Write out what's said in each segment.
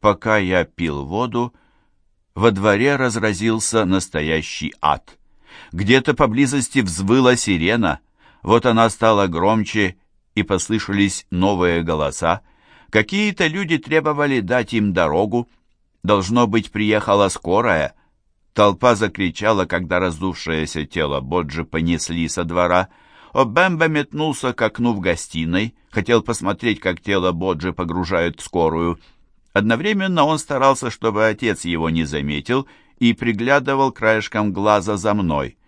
Пока я пил воду, во дворе разразился настоящий ад. Где-то поблизости взвыла сирена. Вот она стала громче, и послышались новые голоса. Какие-то люди требовали дать им дорогу. Должно быть, приехала скорая. Толпа закричала, когда раздувшееся тело Боджи понесли со двора. Обемба метнулся к окну в гостиной, хотел посмотреть, как тело Боджи погружают в скорую. Одновременно он старался, чтобы отец его не заметил, и приглядывал краешком глаза за мной.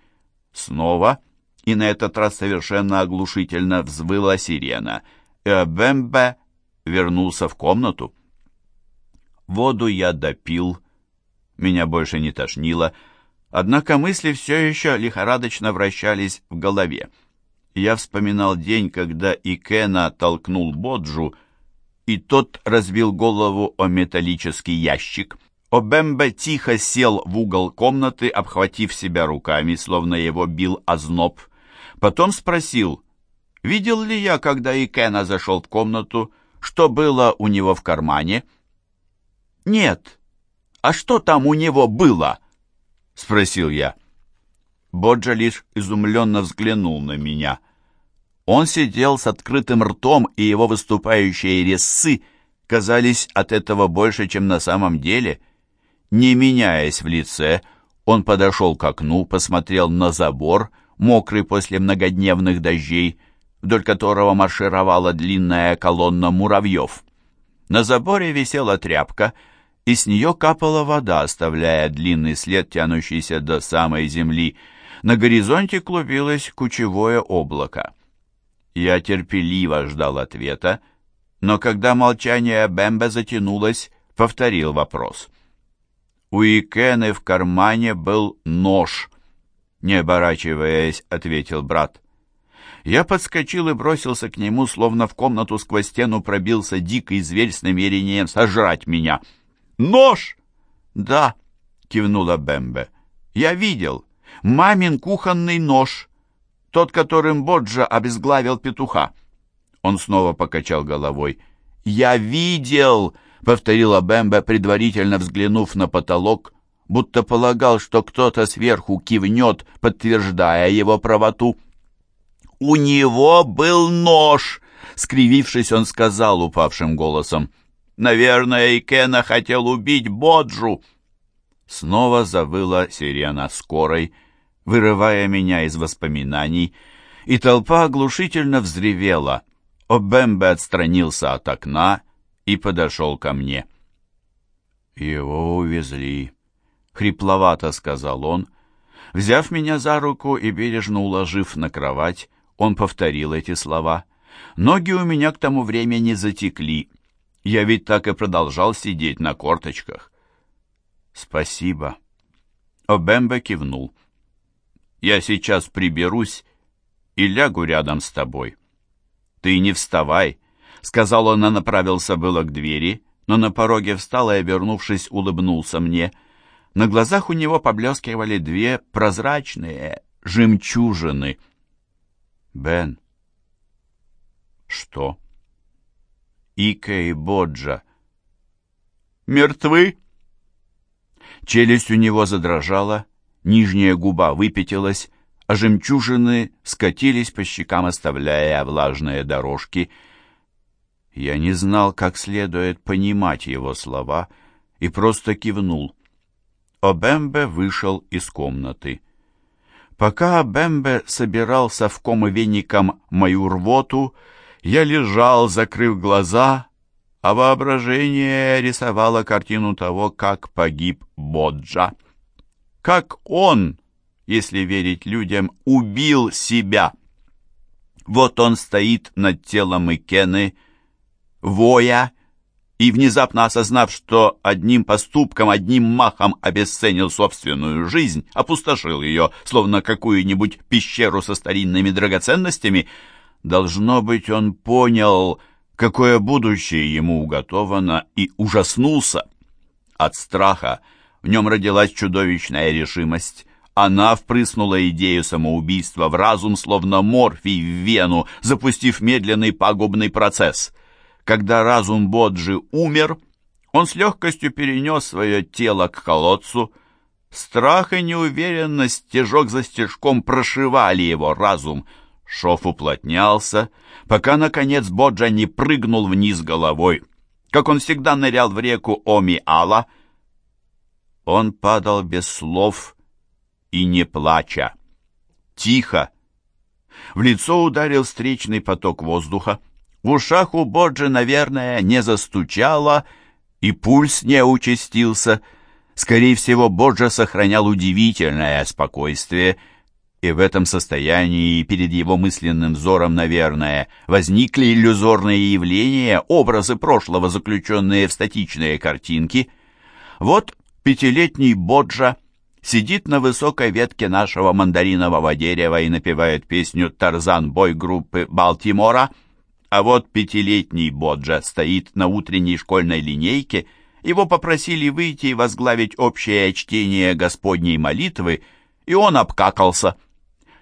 Снова, и на этот раз совершенно оглушительно взвыла сирена, и Обембе вернулся в комнату. Воду я допил, меня больше не тошнило, однако мысли все еще лихорадочно вращались в голове. Я вспоминал день, когда Икена толкнул Боджу, и тот разбил голову о металлический ящик. Обембе тихо сел в угол комнаты, обхватив себя руками, словно его бил озноб. Потом спросил, видел ли я, когда Икена зашел в комнату, что было у него в кармане? «Нет. А что там у него было?» — спросил я. Боджа лишь изумленно взглянул на меня — он сидел с открытым ртом, и его выступающие резцы казались от этого больше, чем на самом деле. Не меняясь в лице, он подошел к окну, посмотрел на забор, мокрый после многодневных дождей, вдоль которого маршировала длинная колонна муравьев. На заборе висела тряпка, и с нее капала вода, оставляя длинный след, тянущийся до самой земли. На горизонте клубилось кучевое облако. Я терпеливо ждал ответа, но когда молчание Бэмбе затянулось, повторил вопрос. У Икены в кармане был нож. Не оборачиваясь, ответил брат. Я подскочил и бросился к нему, словно в комнату сквозь стену пробился дикий зверь с намерением сожрать меня. «Нож!» «Да», — кивнула Бэмбе. «Я видел. Мамин кухонный нож тот, которым Боджа обезглавил петуха. Он снова покачал головой. «Я видел!» — повторила Бэмбе, предварительно взглянув на потолок, будто полагал, что кто-то сверху кивнет, подтверждая его правоту. «У него был нож!» — скривившись, он сказал упавшим голосом. «Наверное, Икена хотел убить Боджу!» Снова завыла сирена скорой, — вырывая меня из воспоминаний, и толпа оглушительно взревела. Обембе отстранился от окна и подошел ко мне. «Его увезли», — хрипловато сказал он. Взяв меня за руку и бережно уложив на кровать, он повторил эти слова. Ноги у меня к тому времени затекли. Я ведь так и продолжал сидеть на корточках. «Спасибо». Обембе кивнул. Я сейчас приберусь и лягу рядом с тобой. Ты не вставай, сказал он, и направился было к двери, но на пороге встал и, обернувшись, улыбнулся мне. На глазах у него поблескивали две прозрачные жемчужины. Бен. Что? Ика и Боджа. Мертвы? Челюсть у него задрожала, нижняя губа выпятилась, а жемчужины скатились по щекам, оставляя влажные дорожки. Я не знал, как следует понимать его слова, и просто кивнул. Обембе вышел из комнаты. Пока Обембе собирал совком и веником мою рвоту, я лежал, закрыв глаза, а воображение рисовало картину того, как погиб Боджа как он, если верить людям, убил себя. Вот он стоит над телом Икены, воя, и, внезапно осознав, что одним поступком, одним махом обесценил собственную жизнь, опустошил ее, словно какую-нибудь пещеру со старинными драгоценностями, должно быть, он понял, какое будущее ему уготовано, и ужаснулся. От страха в нем родилась чудовищная решимость. Она впрыснула идею самоубийства в разум, словно морфий в вену, запустив медленный пагубный процесс. Когда разум Боджи умер, Он с легкостью перенес свое тело к колодцу. Страх и неуверенность стежок за стежком прошивали его разум. Шов уплотнялся, пока, наконец, Боджа не прыгнул вниз головой. Как он всегда нырял в реку Оми-Ала, он падал без слов и не плача. Тихо. В лицо ударил встречный поток воздуха. В ушах у Боджи, наверное, не застучало, и пульс не участился. Скорее всего, Боджа сохранял удивительное спокойствие, и в этом состоянии перед его мысленным взором, наверное, возникли иллюзорные явления, образы прошлого, заключенные в статичные картинки. Вот пятилетний Боджа сидит на высокой ветке нашего мандаринового дерева и напевает песню «Тарзан бой» группы «Балтимора», а вот пятилетний Боджа стоит на утренней школьной линейке, его попросили выйти и возглавить общее чтение Господней молитвы, и он обкакался.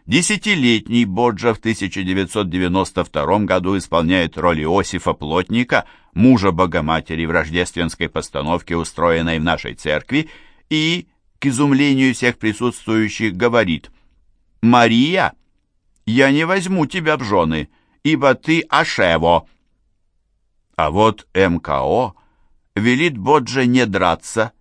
Десятилетний Боджа в 1992 году исполняет роль Иосифа Плотника, мужа Богоматери в рождественской постановке, устроенной в нашей церкви, и, к изумлению всех присутствующих, говорит «Мария, я не возьму тебя в жены» ибо ты Ашево». А вот МКО велит Боджа не драться.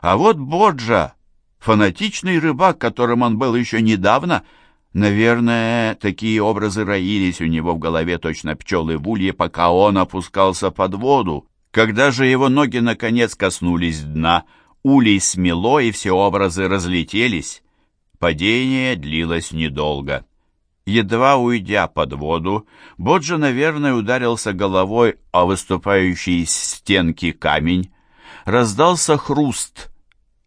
А вот Боджа, фанатичный рыбак, которым он был еще недавно, наверное, такие образы роились у него в голове точно пчелы в улье, пока он опускался под воду. Когда же его ноги наконец коснулись дна, улей смело, и все образы разлетелись. Падение длилось недолго. Едва уйдя под воду, Боджа, наверное, ударился головой о выступающий из стенки камень. Раздался хруст,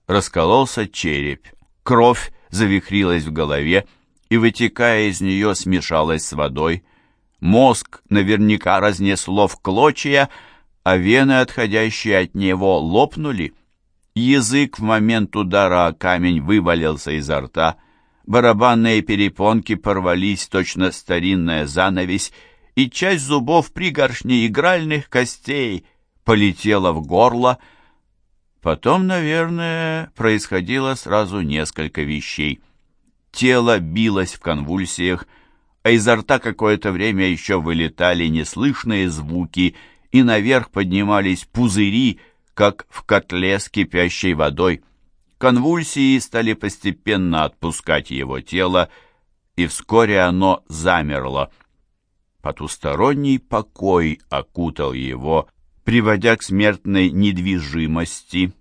раскололся череп. Кровь завихрилась в голове и, вытекая из нее, смешалась с водой. Мозг наверняка разнесло в клочья, а вены, отходящие от него, лопнули. Язык в момент удара о камень вывалился изо рта — барабанные перепонки порвались, точно старинная занавесь, и часть зубов пригоршни игральных костей полетела в горло. Потом, наверное, происходило сразу несколько вещей. Тело билось в конвульсиях, а изо рта какое-то время еще вылетали неслышные звуки, и наверх поднимались пузыри, как в котле с кипящей водой. Конвульсии стали постепенно отпускать его тело, и вскоре оно замерло. Потусторонний покой окутал его, приводя к смертной недвижимости.